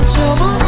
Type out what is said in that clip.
Such a